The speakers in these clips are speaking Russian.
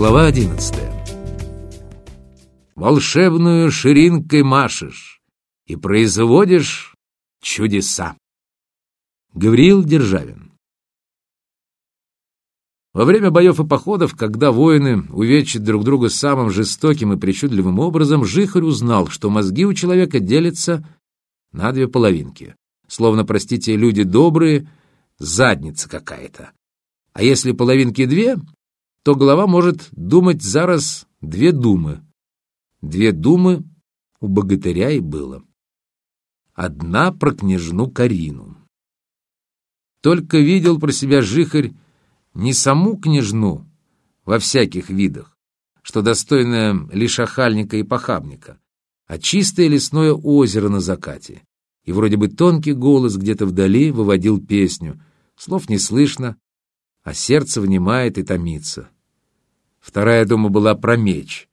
Глава одиннадцатая. Волшебную ширинкой машешь и производишь чудеса. Гавриил Державин. Во время боев и походов, когда воины увечат друг друга самым жестоким и причудливым образом, Жихарь узнал, что мозги у человека делятся на две половинки. Словно, простите, люди добрые, задница какая-то. А если половинки две, то голова может думать зараз две думы. Две думы у богатыря и было. Одна про княжну Карину. Только видел про себя жихарь не саму княжну во всяких видах, что достойная лишь охальника и похабника, а чистое лесное озеро на закате. И вроде бы тонкий голос где-то вдали выводил песню. Слов не слышно, а сердце внимает и томится. Вторая дума была про меч.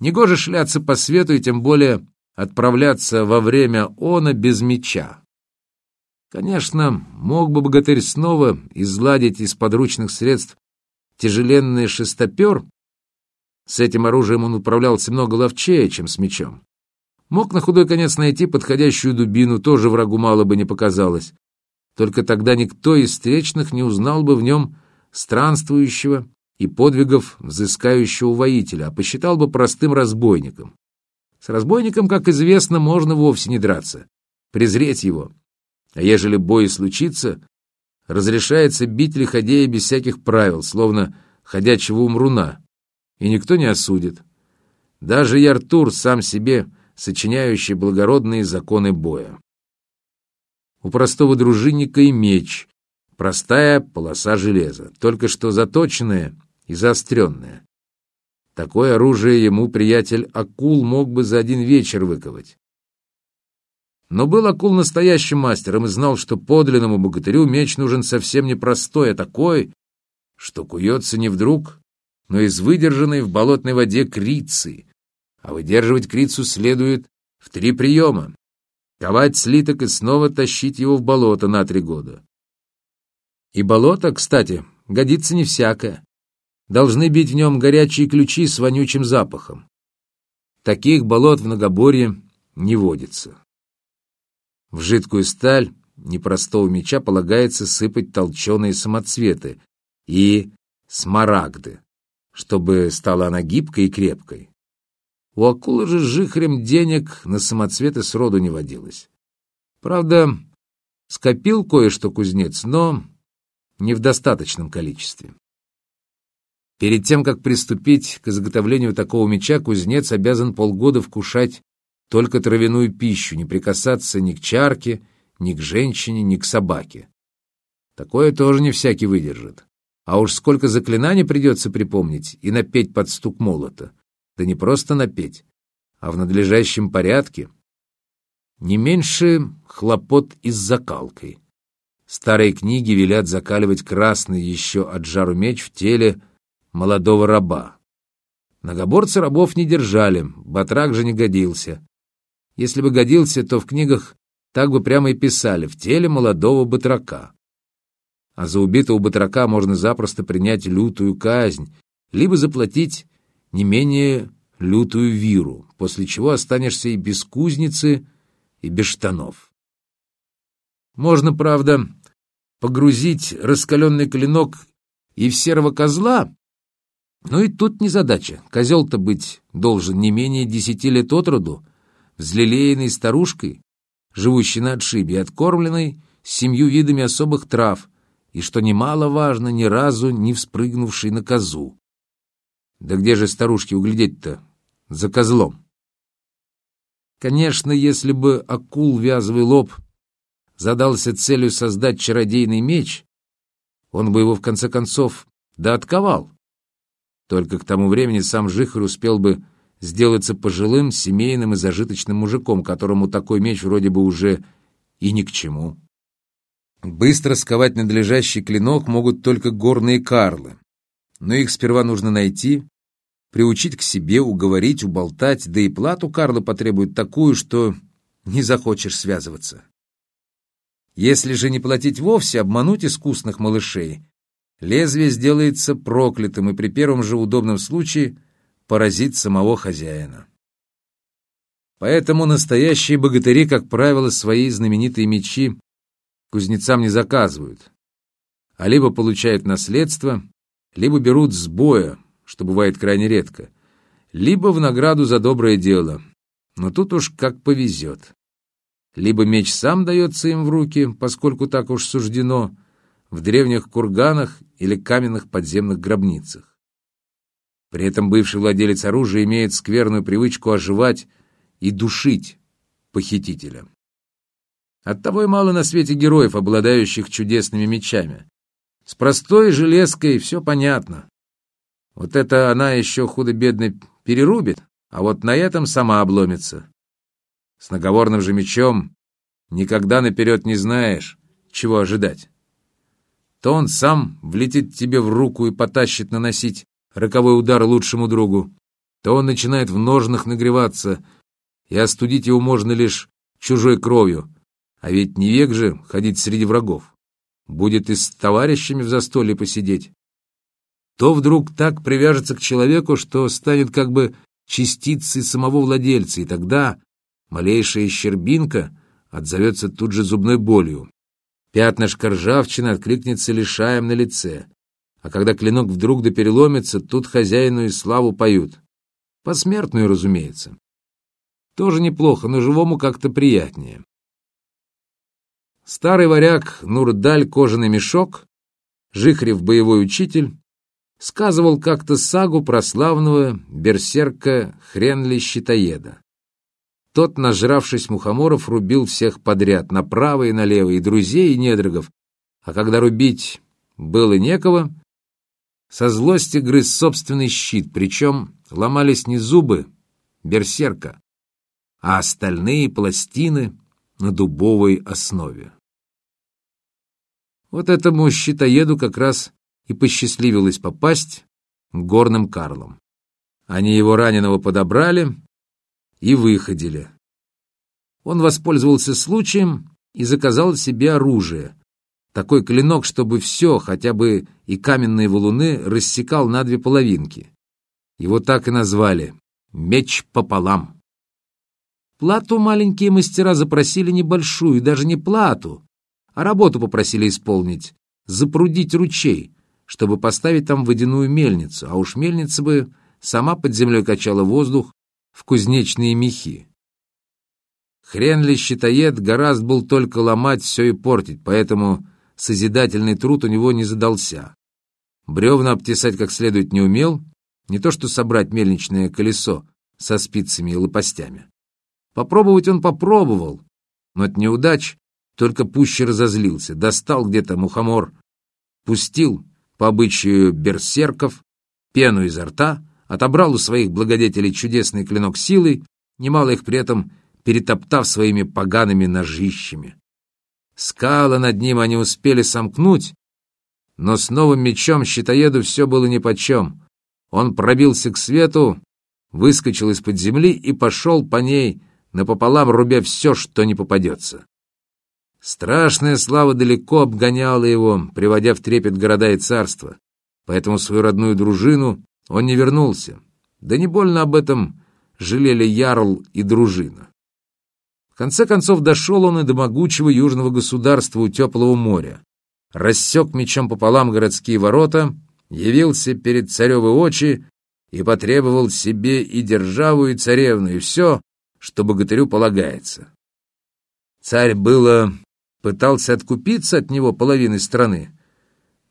Негоже шляться по свету и тем более отправляться во время она без меча. Конечно, мог бы богатырь снова изладить из подручных средств тяжеленный шестопер. С этим оружием он управлялся много ловчее, чем с мечом. Мог на худой конец найти подходящую дубину, тоже врагу мало бы не показалось. Только тогда никто из встречных не узнал бы в нем странствующего и подвигов взыскающего воителя, а посчитал бы простым разбойником. С разбойником, как известно, можно вовсе не драться, презреть его. А ежели бой случится, разрешается бить лиходея без всяких правил, словно ходячего умруна, и никто не осудит. Даже Яртур сам себе сочиняющий благородные законы боя. У простого дружинника и меч, простая полоса железа, только что заточенная и заостренная. Такое оружие ему приятель Акул мог бы за один вечер выковать. Но был Акул настоящим мастером и знал, что подлинному богатырю меч нужен совсем не простой, а такой, что куется не вдруг, но из выдержанной в болотной воде крицы. А выдерживать крицу следует в три приема. Ковать слиток и снова тащить его в болото на три года. И болото, кстати, годится не всякое должны бить в нем горячие ключи с вонючим запахом. Таких болот в многоборье не водится. В жидкую сталь непростого меча полагается сыпать толченые самоцветы и смарагды, чтобы стала она гибкой и крепкой. У акулы же жихрем денег на самоцветы сроду не водилось. Правда, скопил кое-что кузнец, но не в достаточном количестве. Перед тем, как приступить к изготовлению такого меча, кузнец обязан полгода вкушать только травяную пищу, не прикасаться ни к чарке, ни к женщине, ни к собаке. Такое тоже не всякий выдержит. А уж сколько заклинаний придется припомнить и напеть под стук молота. Да не просто напеть, а в надлежащем порядке. Не меньше хлопот и с закалкой. Старые книги велят закаливать красный еще от жару меч в теле молодого раба. Многоборцы рабов не держали, батрак же не годился. Если бы годился, то в книгах так бы прямо и писали «в теле молодого батрака». А за убитого батрака можно запросто принять лютую казнь, либо заплатить не менее лютую виру, после чего останешься и без кузницы, и без штанов. Можно, правда, погрузить раскаленный клинок и в серого козла, но и тут не задача. Козел-то быть должен не менее десяти лет от роду, взлелеянной старушкой, живущей на отшибе, откормленной семью видами особых трав, и, что немаловажно, ни разу не вспрыгнувшей на козу. Да где же старушки углядеть-то за козлом? Конечно, если бы акул вязовый лоб задался целью создать чародейный меч, он бы его, в конце концов, да отковал. Только к тому времени сам Жихарь успел бы сделаться пожилым, семейным и зажиточным мужиком, которому такой меч вроде бы уже и ни к чему. Быстро сковать надлежащий клинок могут только горные карлы, но их сперва нужно найти, приучить к себе, уговорить, уболтать, да и плату карлы потребуют такую, что не захочешь связываться. Если же не платить вовсе, обмануть искусных малышей, лезвие сделается проклятым и при первом же удобном случае поразит самого хозяина. Поэтому настоящие богатыри, как правило, свои знаменитые мечи кузнецам не заказывают, а либо получают наследство, либо берут с боя, что бывает крайне редко, либо в награду за доброе дело, но тут уж как повезет. Либо меч сам дается им в руки, поскольку так уж суждено, в древних курганах или каменных подземных гробницах. При этом бывший владелец оружия имеет скверную привычку оживать и душить похитителя. Оттого и мало на свете героев, обладающих чудесными мечами. С простой железкой все понятно. Вот это она еще худо-бедно перерубит, а вот на этом сама обломится. С наговорным же мечом никогда наперед не знаешь, чего ожидать. То он сам влетит тебе в руку и потащит наносить роковой удар лучшему другу, то он начинает в ножнах нагреваться, и остудить его можно лишь чужой кровью, а ведь не век же ходить среди врагов. Будет и с товарищами в застолье посидеть. То вдруг так привяжется к человеку, что станет как бы частицей самого владельца, и тогда малейшая щербинка отзовется тут же зубной болью. Пятнышко ржавчины откликнется лишаем на лице. А когда клинок вдруг да переломится, тут хозяину и славу поют. Посмертную, разумеется. Тоже неплохо, но живому как-то приятнее. Старый варяг Нурдаль Кожаный мешок, Жихрев боевой учитель, сказывал как-то сагу про славного берсерка Хренли-щитоеда. Тот, нажравшись мухоморов, рубил всех подряд, направо и налево, и друзей, и недругов. А когда рубить было некого, со злости грыз собственный щит, причем ломались не зубы берсерка, а остальные пластины на дубовой основе. Вот этому щитоеду как раз и посчастливилось попасть горным Карлам. Они его раненого подобрали и выходили. Он воспользовался случаем и заказал себе оружие, такой клинок, чтобы все, хотя бы и каменные валуны, рассекал на две половинки. Его так и назвали «меч пополам». Плату маленькие мастера запросили небольшую, даже не плату, а работу попросили исполнить, запрудить ручей, чтобы поставить там водяную мельницу, а уж мельница бы сама под землей качала воздух в кузнечные мехи. Хрен ли щитоед гораздо был только ломать все и портить, поэтому созидательный труд у него не задался. Бревна обтесать как следует не умел, не то что собрать мельничное колесо со спицами и лопастями. Попробовать он попробовал, но от неудач только пуще разозлился, достал где-то мухомор, пустил по обычаю берсерков пену изо рта, отобрал у своих благодетелей чудесный клинок силы, немало их при этом перетоптав своими погаными ножищами. Скалы над ним они успели сомкнуть, но с новым мечом щитоеду все было нипочем. Он пробился к свету, выскочил из-под земли и пошел по ней, напополам рубя все, что не попадется. Страшная слава далеко обгоняла его, приводя в трепет города и царства, поэтому свою родную дружину он не вернулся. Да не больно об этом жалели Ярл и дружина конце концов дошел он и до могучего южного государства у теплого моря. Рассек мечом пополам городские ворота, явился перед царевы очи и потребовал себе и державу, и царевну, и все, что богатырю полагается. Царь было пытался откупиться от него половиной страны,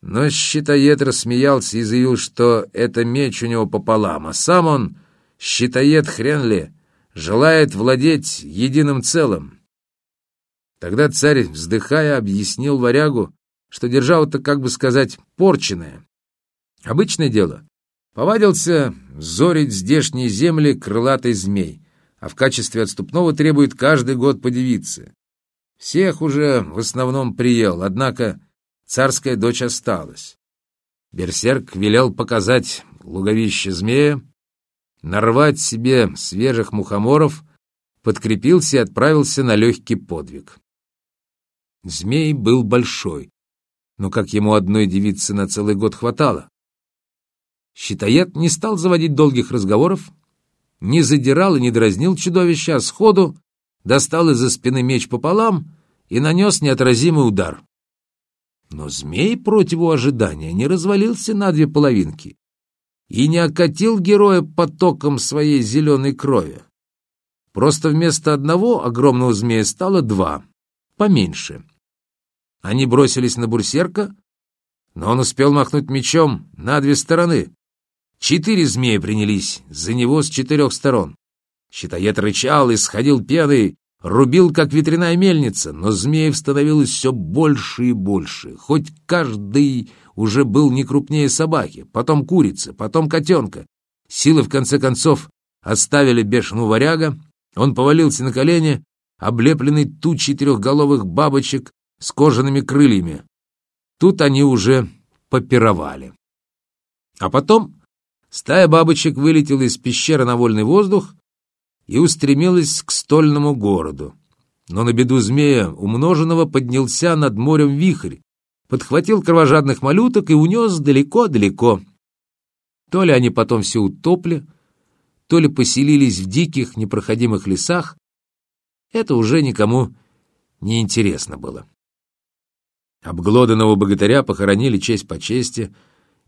но щитоед рассмеялся и заявил, что это меч у него пополам, а сам он, щитоед хрен ли, желает владеть единым целым. Тогда царь, вздыхая, объяснил варягу, что держава-то, как бы сказать, порченная. Обычное дело. Повадился зорить здешние земли крылатый змей, а в качестве отступного требует каждый год подивиться. Всех уже в основном приел, однако царская дочь осталась. Берсерк велел показать луговище змея, нарвать себе свежих мухоморов, подкрепился и отправился на легкий подвиг. Змей был большой, но как ему одной девицы на целый год хватало. Щитоед не стал заводить долгих разговоров, не задирал и не дразнил чудовища, а сходу достал из-за спины меч пополам и нанес неотразимый удар. Но змей против его ожидания не развалился на две половинки и не окатил героя потоком своей зеленой крови. Просто вместо одного огромного змея стало два, поменьше. Они бросились на бурсерка, но он успел махнуть мечом на две стороны. Четыре змея принялись за него с четырех сторон. Щитоед рычал и сходил пеной, рубил, как ветряная мельница, но змеев становилось все больше и больше. Хоть каждый уже был не крупнее собаки, потом курицы, потом котенка. Силы, в конце концов, оставили бешеного варяга, он повалился на колени, облепленный тучей трехголовых бабочек с кожаными крыльями. Тут они уже попировали. А потом стая бабочек вылетела из пещеры на вольный воздух и устремилась к стольному городу. Но на беду змея умноженного поднялся над морем вихрь, подхватил кровожадных малюток и унес далеко-далеко. То ли они потом все утопли, то ли поселились в диких, непроходимых лесах, это уже никому не интересно было. Обглоданного богатыря похоронили честь по чести,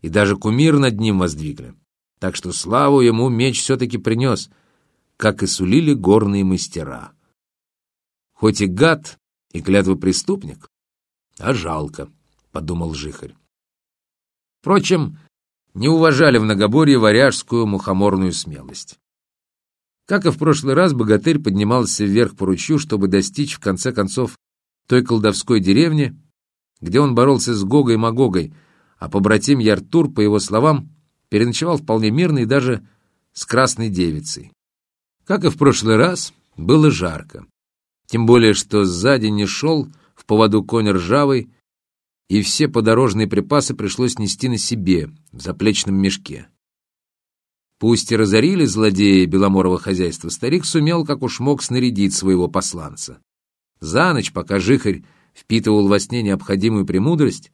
и даже кумир над ним воздвигли. Так что славу ему меч все-таки принес, как и сулили горные мастера. Хоть и гад, и клятвый преступник, а жалко, — подумал Жихарь. Впрочем, не уважали в Нагоборье варяжскую мухоморную смелость. Как и в прошлый раз, богатырь поднимался вверх по ручью, чтобы достичь, в конце концов, той колдовской деревни, где он боролся с Гогой и Магогой, а побратим Яртур, по его словам, переночевал вполне мирно и даже с красной девицей. Как и в прошлый раз, было жарко. Тем более, что сзади не шел в поводу конь ржавый, и все подорожные припасы пришлось нести на себе, в заплечном мешке. Пусть и разорили злодеи Беломорова хозяйства, старик сумел, как уж мог, снарядить своего посланца. За ночь, пока жихарь впитывал во сне необходимую премудрость,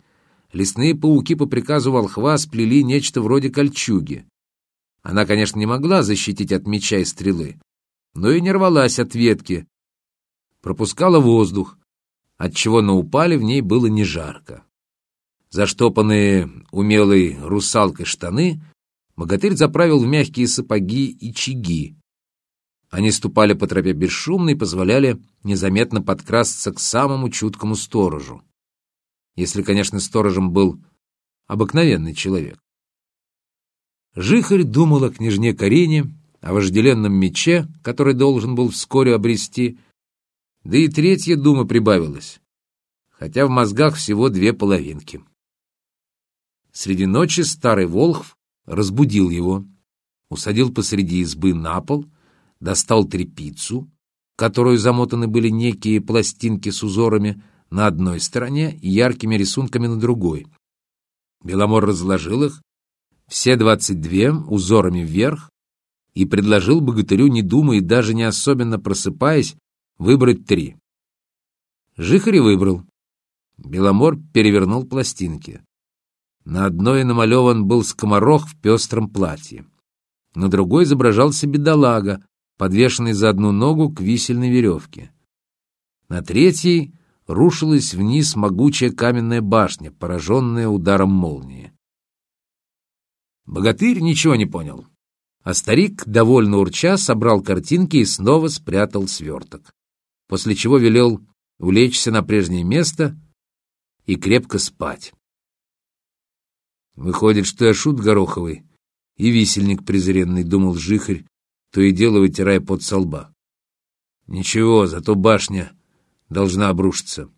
лесные пауки по приказу волхва сплели нечто вроде кольчуги. Она, конечно, не могла защитить от меча и стрелы, но и не рвалась от ветки, пропускала воздух, отчего на упале в ней было не жарко. Заштопанные умелой русалкой штаны богатырь заправил в мягкие сапоги и чиги, они ступали по тропе бесшумно и позволяли незаметно подкрасться к самому чуткому сторожу. Если, конечно, сторожем был обыкновенный человек. Жихарь думал о княжне Карине, о вожделенном мече, который должен был вскоре обрести, да и третья дума прибавилась, хотя в мозгах всего две половинки. Среди ночи старый Волхв разбудил его, усадил посреди избы на пол — достал трепицу, которую замотаны были некие пластинки с узорами на одной стороне и яркими рисунками на другой. Беломор разложил их, все двадцать две, узорами вверх, и предложил богатырю, не думая и даже не особенно просыпаясь, выбрать три. Жихарь выбрал. Беломор перевернул пластинки. На одной намалеван был скоморох в пестром платье. На другой изображался бедолага, подвешенный за одну ногу к висельной веревке. На третьей рушилась вниз могучая каменная башня, пораженная ударом молнии. Богатырь ничего не понял, а старик, довольно урча, собрал картинки и снова спрятал сверток, после чего велел улечься на прежнее место и крепко спать. Выходит, что я шут гороховый и висельник презренный, думал Жихарь, то и дело вытирая пот со лба. Ничего, зато башня должна обрушиться.